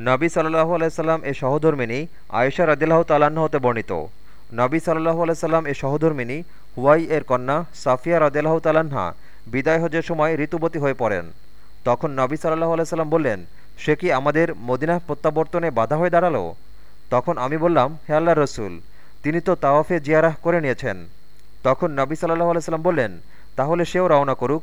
নবী সাল্লাহ আলাইসাল্লাম এ সহধর্মিনী আয়েশা রদিল্লাহ তালাহ হতে বর্ণিত। নবী সাল্লাহু আলাইসাল্লাম এ সহধর্মিনী হুয়াই এর কন্যা সাফিয়া রদিল্লাহ তালাহা বিদায় হজের সময় ঋতুবতী হয়ে পড়েন। তখন নবী সাল্লাহ আলাইসাল্লাম বললেন, সে কি আমাদের মদিনা প্রত্যাবর্তনে বাধা হয়ে দাঁড়াল? তখন আমি বললাম, হে আল্লাহ রসুল, তিনি তো তাওয়াফে জিয়ারাহ করে নিয়েছেন। তখন নবী সাল্লাহ আলাইসাল্লাম বললেন, তাহলে সেও রওনা করুক।